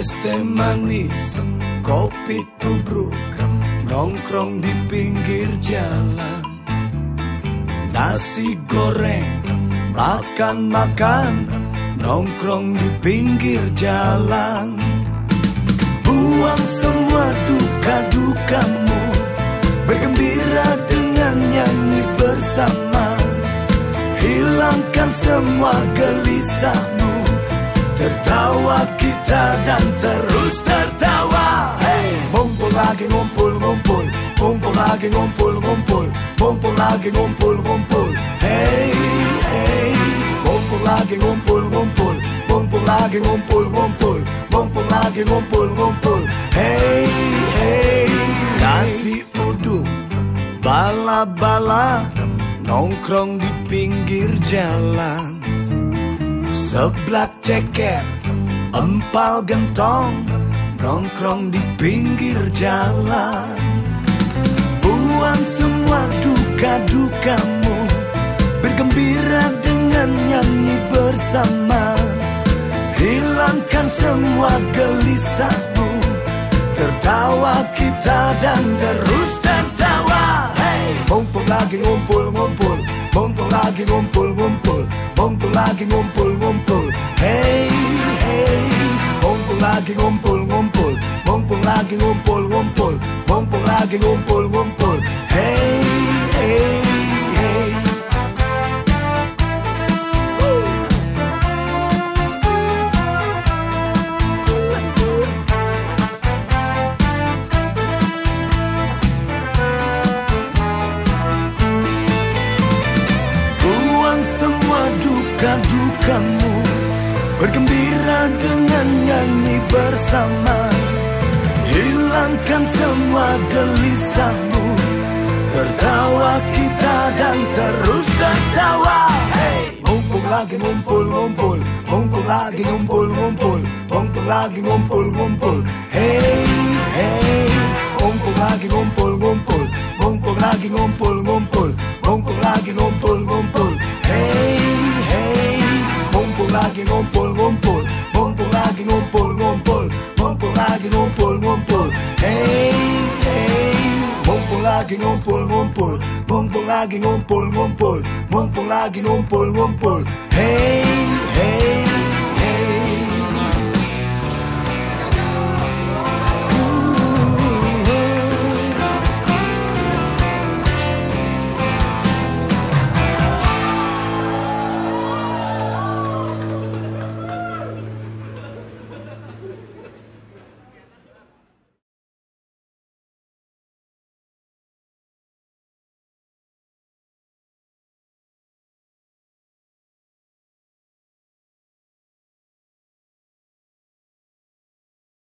teh manis, kopi tubruk, nongkrong di pinggir jalan. Nasi goreng, makan-makan, nongkrong di pinggir jalan. Buang semua duka-dukamu, bergembira dengan nyanyi bersama. Hilangkan semua gelisahmu Tertawa kita dan terus tertawa. Hey, ngumpul lagi ngumpul-ngumpul Ngumpul. Lagi ngumpul-ngumpul Ngumpul. Lagi ngumpul-ngumpul Hey, hey. Ngumpul lagi ngumpul-ngumpul Ngumpul. Lagi ngumpul-ngumpul Ngumpul. Lagi ngumpul-ngumpul Hey, hey. Nasi uduk Bala-bala Nongkrong di pinggir jalan Seblak ceker, empal gentong Nongkrong di pinggir jalan. Buang semua duka-dukamu Bergembira dengan nyanyi bersama. Hilangkan semua gelisahmu Tertawa kita dan terus tertawa. Hey, mumpung lagi Mumpung lagi ngumpul-ngumpul Mumpung lagi ngumpul-ngumpul Hey, hey. Mumpung lagi ngumpul-ngumpul Mumpung lagi ngumpul-ngumpul Mumpung lagi ngumpul-ngumpul duka-dukamu Bergembira dengan nyanyi bersama. Hilangkan semua gelisahmu. Tertawa kita dan terus tertawa. Hey! Mumpung lagi ngumpul-ngumpul Mumpung lagi ngumpul-ngumpul Mumpung lagi ngumpul-ngumpul Hey, hey. Mumpung lagi ngumpul-ngumpul Mumpung lagi ngumpul-ngumpul Mumpung lagi ngumpul-ngumpul lagi ngumpul-ngumpul Mumpung lagi ngumpul-ngumpul Mumpung lagi ngumpul-ngumpul Hey, hey. Mumpung lagi ngumpul-ngumpul Mumpung lagi ngumpul-ngumpul Mumpung lagi ngumpul-ngumpul Hey